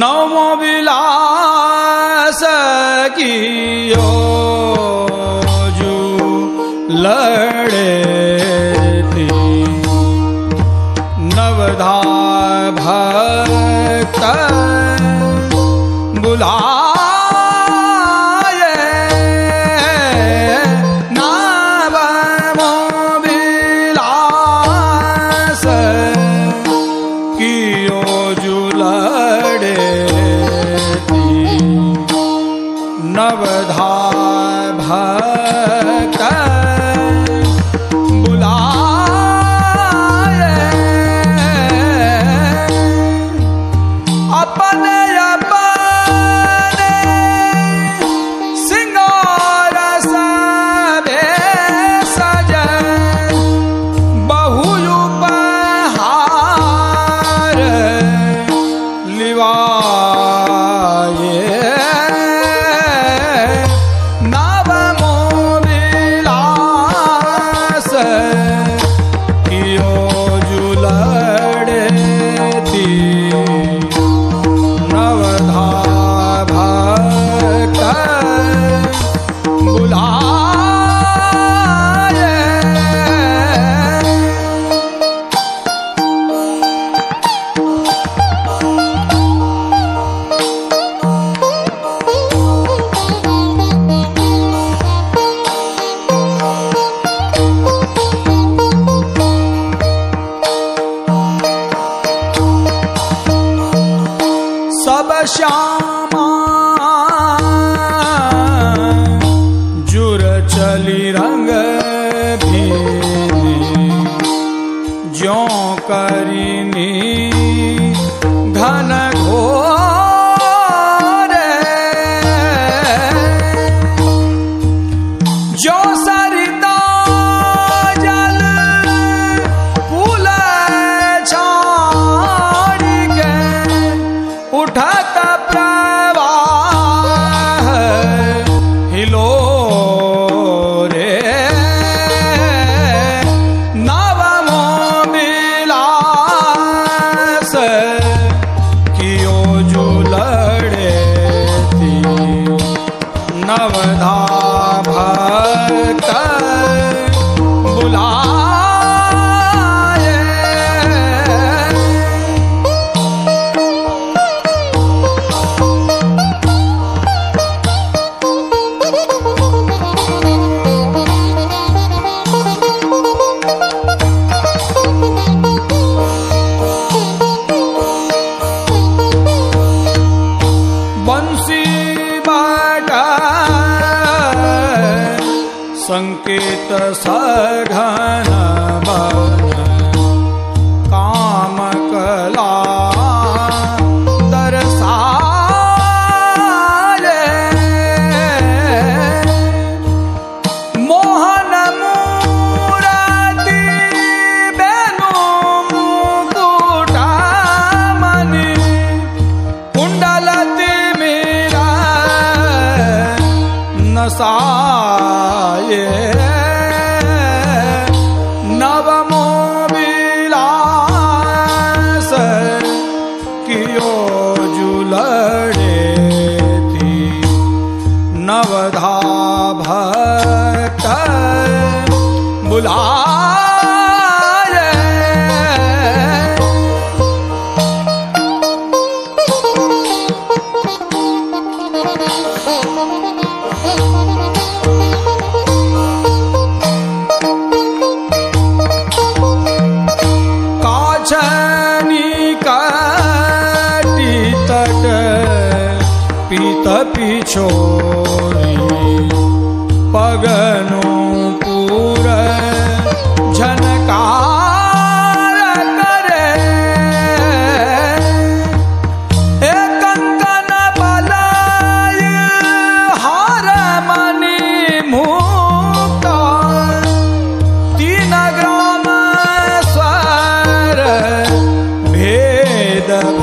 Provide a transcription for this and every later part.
नवमो विलास कियो जू लड़े थी नवधा भक्त बुला नवधा भक्त। नी सङ्केतसाघन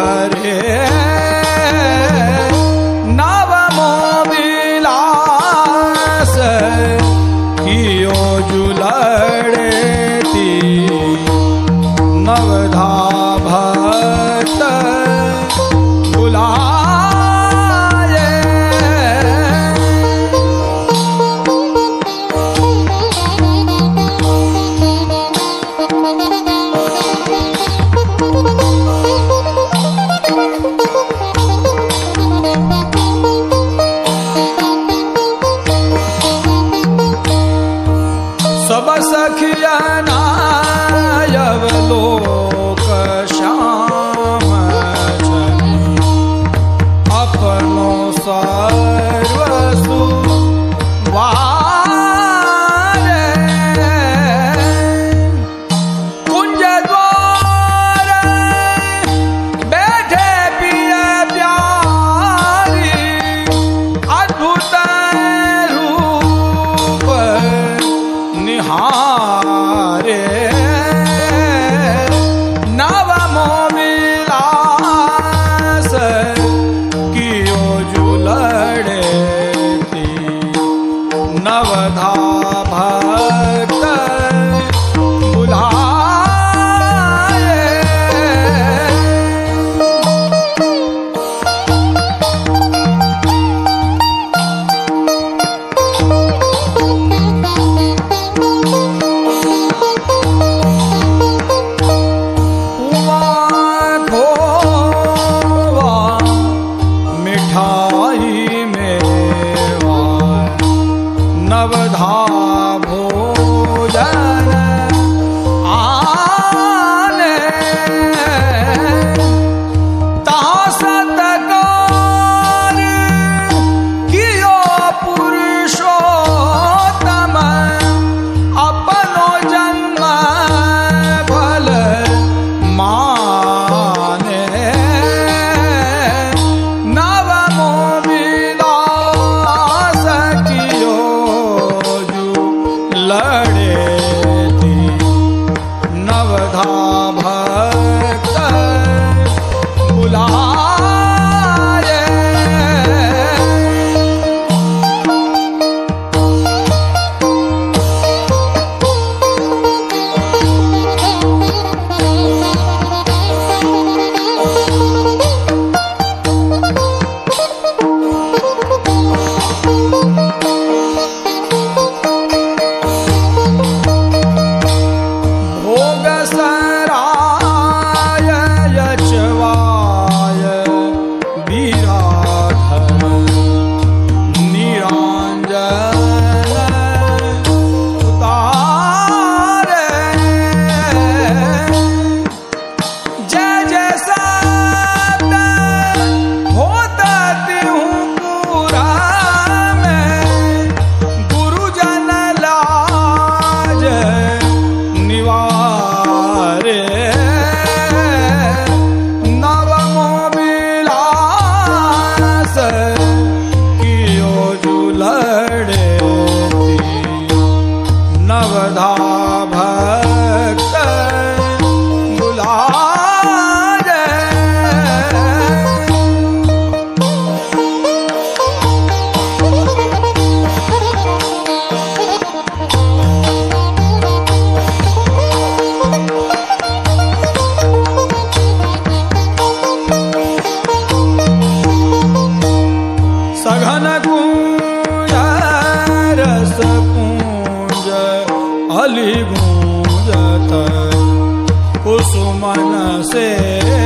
हरे नवधा kusumana se